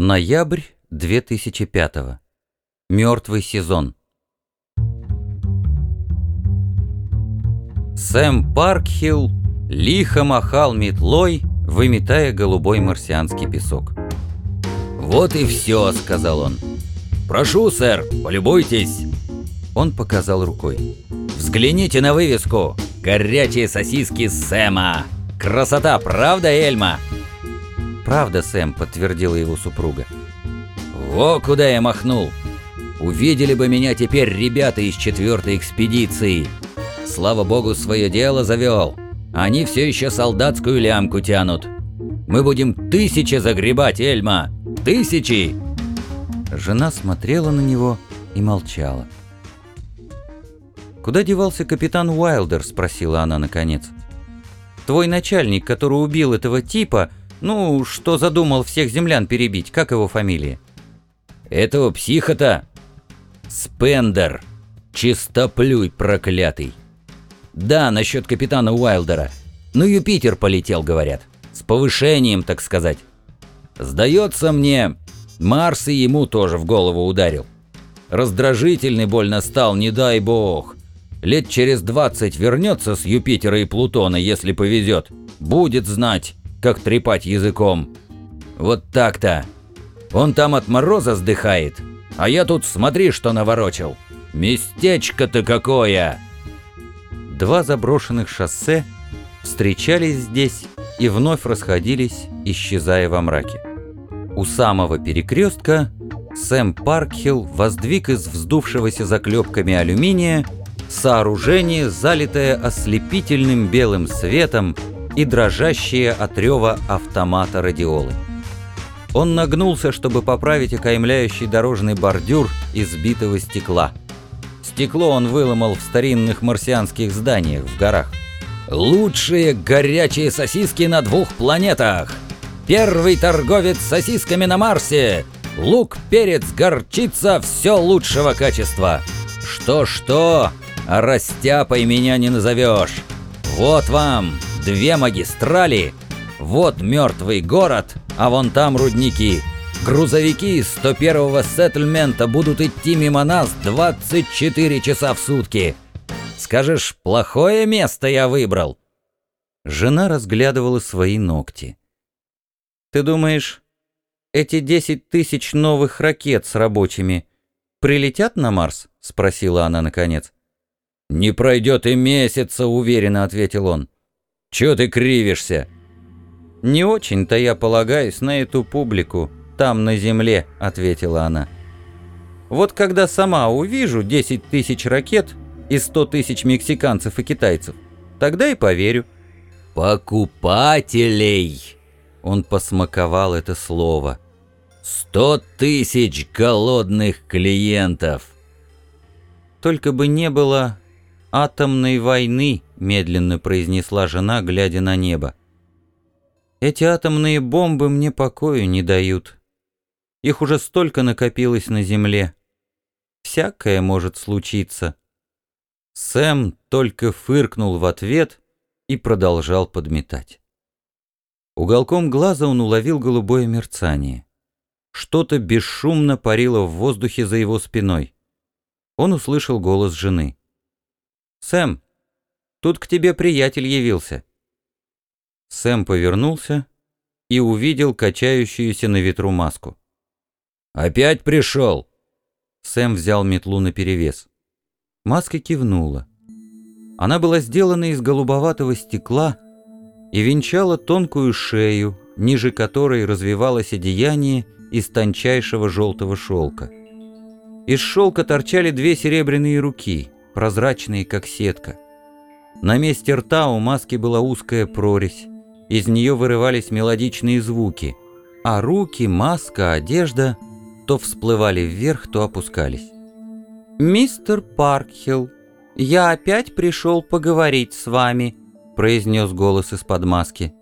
Ноябрь 2005. Мертвый сезон. Сэм Паркхилл лихо махал метлой, выметая голубой марсианский песок. «Вот и все», — сказал он. «Прошу, сэр, полюбуйтесь». Он показал рукой. «Взгляните на вывеску. Горячие сосиски Сэма. Красота, правда, Эльма?» «Правда, Сэм», — подтвердила его супруга. «Во куда я махнул! Увидели бы меня теперь ребята из четвертой экспедиции. Слава богу, свое дело завел. Они все еще солдатскую лямку тянут. Мы будем тысячи загребать, Эльма! Тысячи!» Жена смотрела на него и молчала. «Куда девался капитан Уайлдер?» — спросила она наконец. «Твой начальник, который убил этого типа, ну, что задумал всех землян перебить, как его фамилия?» «Этого психа-то? Спендер. Чистоплюй проклятый. Да, насчет капитана Уайлдера. Ну, Юпитер полетел, говорят. С повышением, так сказать. Сдается мне, Марс и ему тоже в голову ударил. Раздражительный больно стал, не дай бог. Лет через двадцать вернется с Юпитера и Плутона, если повезет. Будет знать, как трепать языком. Вот так-то. Он там от мороза сдыхает, а я тут смотри, что наворочил. Местечко-то какое!» Два заброшенных шоссе встречались здесь и вновь расходились, исчезая во мраке. У самого перекрестка Сэм Паркхилл воздвиг из вздувшегося заклепками алюминия сооружение, залитое ослепительным белым светом и дрожащее от рева автомата радиолы. Он нагнулся, чтобы поправить окаймляющий дорожный бордюр из битого стекла. Стекло он выломал в старинных марсианских зданиях в горах. «Лучшие горячие сосиски на двух планетах! Первый торговец сосисками на Марсе! Лук, перец, горчица – все лучшего качества! Что-что, а растяпой меня не назовешь! Вот вам две магистрали, вот мертвый город – а вон там рудники. Грузовики 101-го сеттельмента будут идти мимо нас 24 часа в сутки. Скажешь, плохое место я выбрал?» Жена разглядывала свои ногти. «Ты думаешь, эти 10 тысяч новых ракет с рабочими прилетят на Марс?» — спросила она наконец. «Не пройдет и месяца», — уверенно ответил он. «Чего ты кривишься? «Не очень-то я полагаюсь на эту публику, там на земле», — ответила она. «Вот когда сама увижу 10 тысяч ракет и 100 тысяч мексиканцев и китайцев, тогда и поверю». «Покупателей!» Он посмаковал это слово. «Сто тысяч голодных клиентов!» «Только бы не было атомной войны», — медленно произнесла жена, глядя на небо. Эти атомные бомбы мне покою не дают. Их уже столько накопилось на земле. Всякое может случиться. Сэм только фыркнул в ответ и продолжал подметать. Уголком глаза он уловил голубое мерцание. Что-то бесшумно парило в воздухе за его спиной. Он услышал голос жены. «Сэм, тут к тебе приятель явился». Сэм повернулся и увидел качающуюся на ветру маску. «Опять пришел!» Сэм взял метлу наперевес. Маска кивнула. Она была сделана из голубоватого стекла и венчала тонкую шею, ниже которой развивалось одеяние из тончайшего желтого шелка. Из шелка торчали две серебряные руки, прозрачные, как сетка. На месте рта у маски была узкая прорезь, из нее вырывались мелодичные звуки, а руки, маска, одежда то всплывали вверх, то опускались. «Мистер Паркхилл, я опять пришел поговорить с вами», произнес голос из-под маски.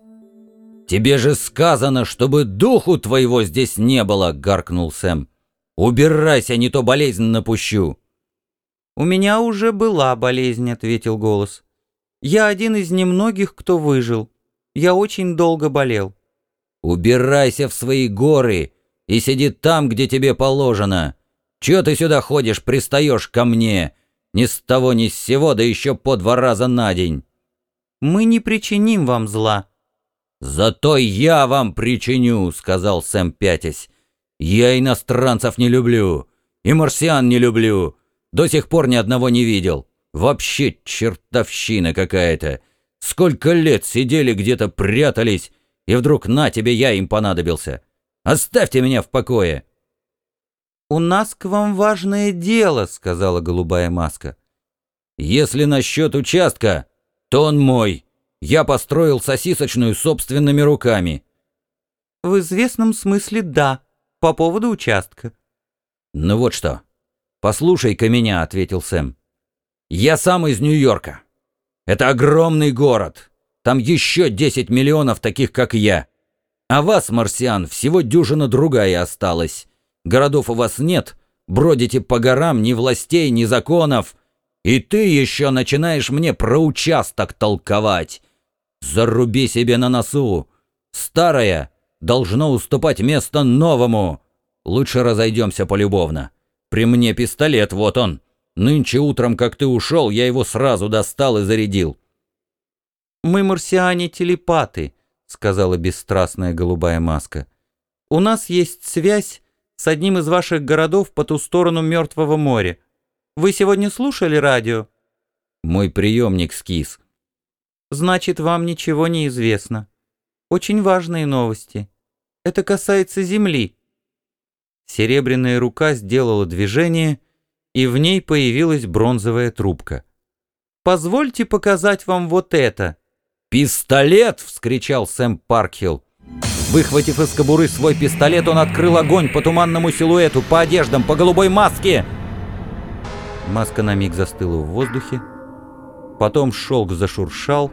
«Тебе же сказано, чтобы духу твоего здесь не было!» — гаркнул Сэм. «Убирайся, не то болезнь напущу!» «У меня уже была болезнь», — ответил голос. «Я один из немногих, кто выжил. Я очень долго болел». «Убирайся в свои горы! и сидит там, где тебе положено. Чего ты сюда ходишь, пристаешь ко мне? Ни с того ни с сего, да еще по два раза на день». «Мы не причиним вам зла». «Зато я вам причиню», — сказал Сэм пятясь. «Я иностранцев не люблю, и марсиан не люблю. До сих пор ни одного не видел. Вообще чертовщина какая-то. Сколько лет сидели где-то, прятались, и вдруг на тебе я им понадобился. Оставьте меня в покое!» «У нас к вам важное дело», — сказала голубая маска. «Если насчет участка, то он мой. Я построил сосисочную собственными руками». «В известном смысле да, по поводу участка». «Ну вот что. Послушай-ка меня», — ответил Сэм. «Я сам из Нью-Йорка. Это огромный город. Там еще 10 миллионов таких, как я. А вас, марсиан, всего дюжина другая осталась. Городов у вас нет, бродите по горам ни властей, ни законов. И ты еще начинаешь мне про участок толковать. Заруби себе на носу. Старое должно уступать место новому. Лучше разойдемся полюбовно. При мне пистолет, вот он. Нынче утром, как ты ушел, я его сразу достал и зарядил. «Мы марсиане-телепаты», — сказала бесстрастная голубая маска. «У нас есть связь с одним из ваших городов по ту сторону Мертвого моря. Вы сегодня слушали радио?» «Мой приемник скис». «Значит, вам ничего не известно. Очень важные новости. Это касается Земли». Серебряная рука сделала движение, и в ней появилась бронзовая трубка. «Позвольте показать вам вот это». «Пистолет!» — вскричал Сэм Паркхилл. Выхватив из кобуры свой пистолет, он открыл огонь по туманному силуэту, по одеждам, по голубой маске. Маска на миг застыла в воздухе. Потом шелк зашуршал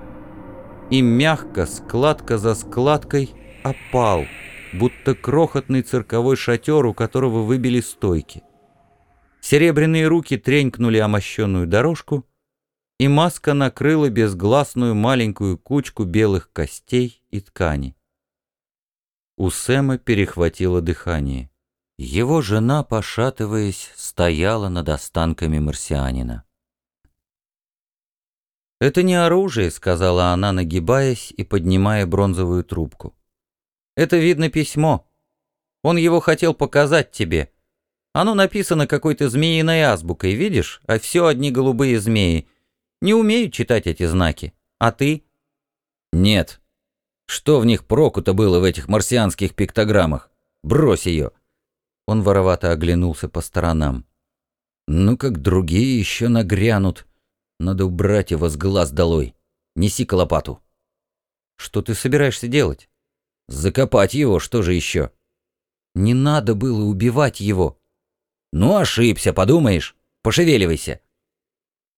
и мягко, складка за складкой, опал, будто крохотный цирковой шатер, у которого выбили стойки. Серебряные руки тренькнули о мощенную дорожку, и маска накрыла безгласную маленькую кучку белых костей и ткани. У Сэма перехватило дыхание. Его жена, пошатываясь, стояла над останками марсианина. «Это не оружие», — сказала она, нагибаясь и поднимая бронзовую трубку. «Это, видно, письмо. Он его хотел показать тебе. Оно написано какой-то змеиной азбукой, видишь? А все одни голубые змеи. Не умею читать эти знаки. А ты? Нет. Что в них проку-то было в этих марсианских пиктограммах? Брось ее. Он воровато оглянулся по сторонам. Ну, как другие еще нагрянут. Надо убрать его с глаз долой. Неси-ка лопату. Что ты собираешься делать? Закопать его, что же еще? Не надо было убивать его. Ну, ошибся, подумаешь. Пошевеливайся.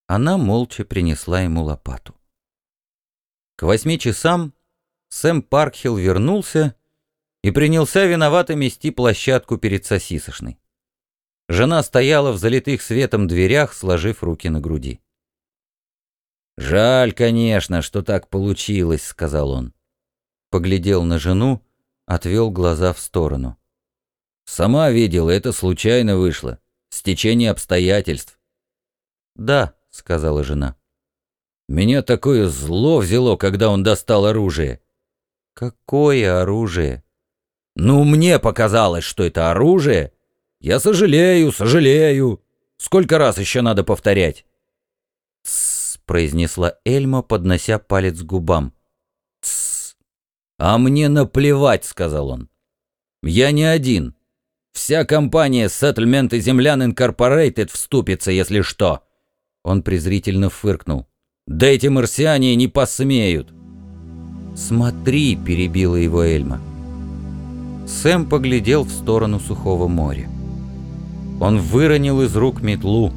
Она молча принесла ему лопату. К восьми часам Сэм Паркхилл вернулся и принялся виновато мести площадку перед сосисочной. Жена стояла в залитых светом дверях, сложив руки на груди. «Жаль, конечно, что так получилось», — сказал он. Поглядел на жену, отвел глаза в сторону. «Сама видела, это случайно вышло. Стечение обстоятельств». «Да», — сказала жена. «Меня такое зло взяло, когда он достал оружие». «Какое оружие?» «Ну, мне показалось, что это оружие. Я сожалею, сожалею. Сколько раз еще надо повторять?» «Тссс», — произнесла Эльма, поднося палец к губам. «Тссс». «А мне наплевать», — сказал он. «Я не один. Вся компания Settlement и Землян Инкорпорейтед вступится, если что. Он презрительно фыркнул. «Да эти марсиане не посмеют!» «Смотри!» — перебила его Эльма. Сэм поглядел в сторону сухого моря. Он выронил из рук метлу,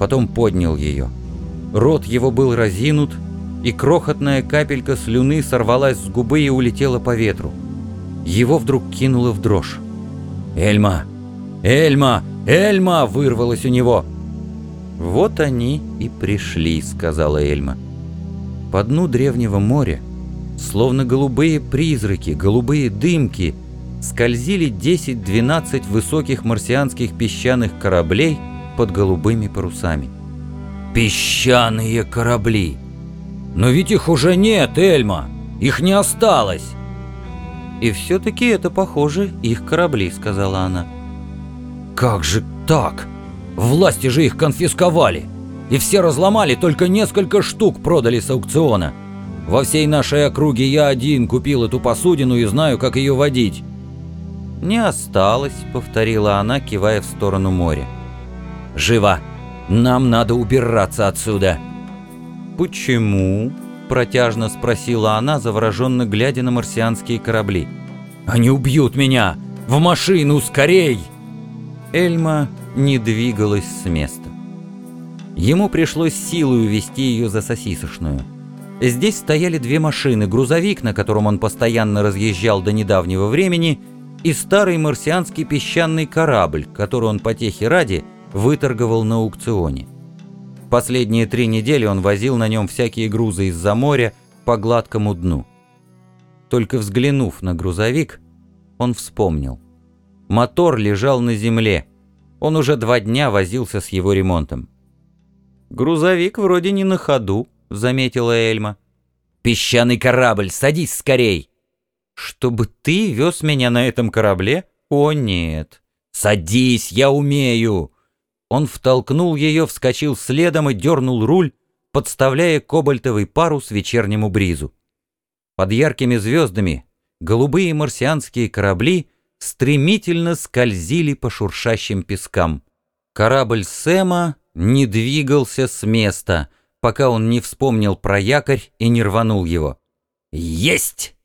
потом поднял ее. Рот его был разинут, и крохотная капелька слюны сорвалась с губы и улетела по ветру. Его вдруг кинуло в дрожь. «Эльма! Эльма! Эльма!» — вырвалось у него. «Вот они и пришли», — сказала Эльма. По дну древнего моря, словно голубые призраки, голубые дымки, скользили 10-12 высоких марсианских песчаных кораблей под голубыми парусами. «Песчаные корабли! Но ведь их уже нет, Эльма! Их не осталось!» «И все-таки это, похоже, их корабли», — сказала она. «Как же так? Власти же их конфисковали, и все разломали, только несколько штук продали с аукциона. Во всей нашей округе я один купил эту посудину и знаю, как ее водить». «Не осталось», — повторила она, кивая в сторону моря. «Живо! Нам надо убираться отсюда!» «Почему?» — протяжно спросила она, завороженно глядя на марсианские корабли. «Они убьют меня! В машину, скорей!» Эльма не двигалась с места. Ему пришлось силой увести ее за сосисочную. Здесь стояли две машины, грузовик, на котором он постоянно разъезжал до недавнего времени, и старый марсианский песчаный корабль, который он потехи ради выторговал на аукционе. Последние три недели он возил на нем всякие грузы из-за моря по гладкому дну. Только взглянув на грузовик, он вспомнил. Мотор лежал на земле. Он уже два дня возился с его ремонтом. «Грузовик вроде не на ходу», — заметила Эльма. «Песчаный корабль, садись скорей!» «Чтобы ты вез меня на этом корабле? О, нет!» «Садись, я умею!» Он втолкнул ее, вскочил следом и дернул руль, подставляя кобальтовый парус вечернему бризу. Под яркими звездами голубые марсианские корабли стремительно скользили по шуршащим пескам. Корабль Сэма не двигался с места, пока он не вспомнил про якорь и не рванул его. «Есть!»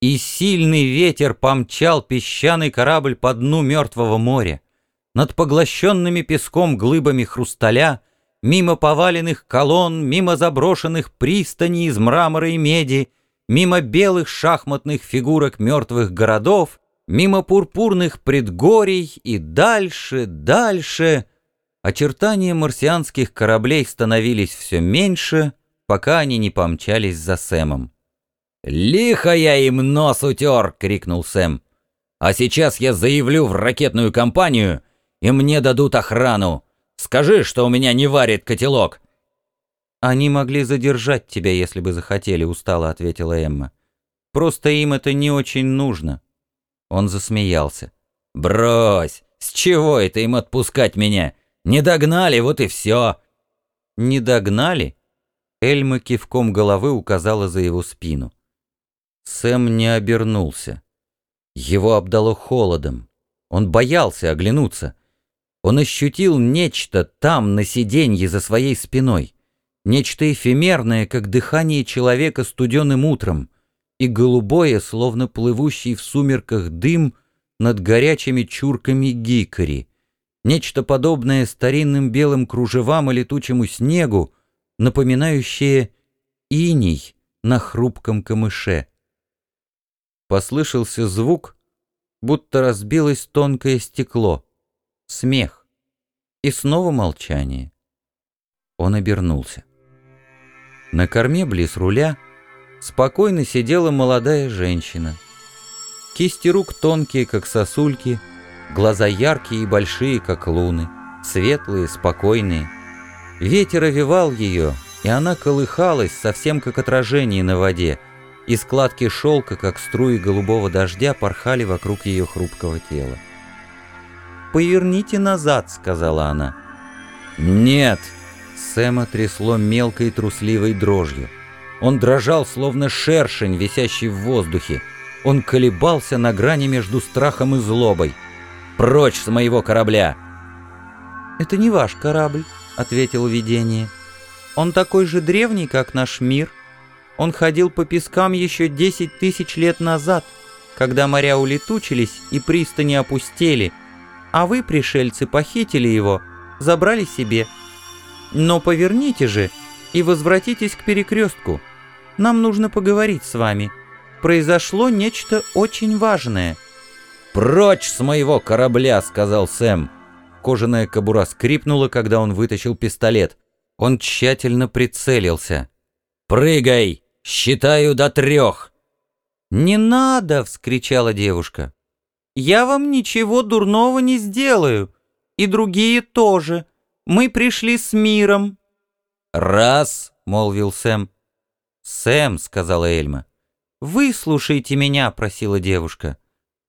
И сильный ветер помчал песчаный корабль по дну Мертвого моря. Над поглощенными песком глыбами хрусталя, мимо поваленных колонн, мимо заброшенных пристаней из мрамора и меди, мимо белых шахматных фигурок мертвых городов, мимо пурпурных предгорий и дальше, дальше. Очертания марсианских кораблей становились все меньше, пока они не помчались за Сэмом. «Лихо я им нос утер!» — крикнул Сэм. «А сейчас я заявлю в ракетную компанию, и мне дадут охрану. Скажи, что у меня не варит котелок». «Они могли задержать тебя, если бы захотели», — устало ответила Эмма. «Просто им это не очень нужно». Он засмеялся. «Брось! С чего это им отпускать меня? Не догнали, вот и все!» «Не догнали?» Эльма кивком головы указала за его спину. Сэм не обернулся. Его обдало холодом. Он боялся оглянуться. Он ощутил нечто там, на сиденье за своей спиной. Нечто эфемерное, как дыхание человека студеным утром, и голубое, словно плывущий в сумерках дым над горячими чурками гикори. Нечто подобное старинным белым кружевам и летучему снегу, напоминающее иней на хрупком камыше. Послышался звук, будто разбилось тонкое стекло. Смех. И снова молчание. Он обернулся. На корме близ руля спокойно сидела молодая женщина. Кисти рук тонкие, как сосульки, глаза яркие и большие, как луны, светлые, спокойные. Ветер овивал ее, и она колыхалась, совсем как отражение на воде — и складки шелка, как струи голубого дождя, порхали вокруг ее хрупкого тела. «Поверните назад», — сказала она. «Нет!» Сэма трясло мелкой трусливой дрожью. Он дрожал, словно шершень, висящий в воздухе. Он колебался на грани между страхом и злобой. «Прочь с моего корабля!» «Это не ваш корабль», — ответил видение. «Он такой же древний, как наш мир». Он ходил по пескам еще десять тысяч лет назад, когда моря улетучились и пристани опустели, а вы, пришельцы, похитили его, забрали себе. Но поверните же и возвратитесь к перекрестку. Нам нужно поговорить с вами. Произошло нечто очень важное». «Прочь с моего корабля!» — сказал Сэм. Кожаная кобура скрипнула, когда он вытащил пистолет. Он тщательно прицелился. «Прыгай!» Считаю до трех!» «Не надо!» — вскричала девушка. «Я вам ничего дурного не сделаю, и другие тоже. Мы пришли с миром». «Раз», — молвил Сэм. «Сэм», — сказала Эльма. «Выслушайте меня», — просила девушка.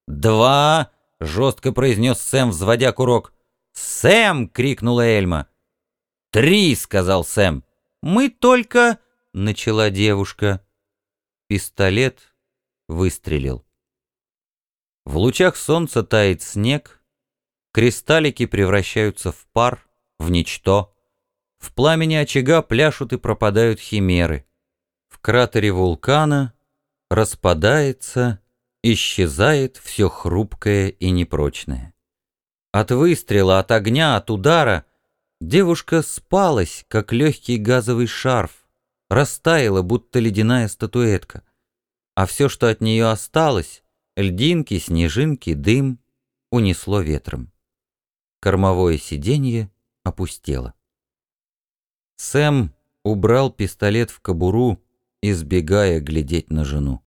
«Два», — жестко произнес Сэм, взводя курок. «Сэм!» — крикнула Эльма. «Три!» — сказал Сэм. «Мы только...» — начала девушка. Пистолет выстрелил. В лучах солнца тает снег, кристаллики превращаются в пар, в ничто. В пламени очага пляшут и пропадают химеры. В кратере вулкана распадается, исчезает все хрупкое и непрочное. От выстрела, от огня, от удара девушка спалась, как легкий газовый шарф, растаяла, будто ледяная статуэтка. А все, что от нее осталось, льдинки, снежинки, дым, унесло ветром. Кормовое сиденье опустело. Сэм убрал пистолет в кобуру, избегая глядеть на жену.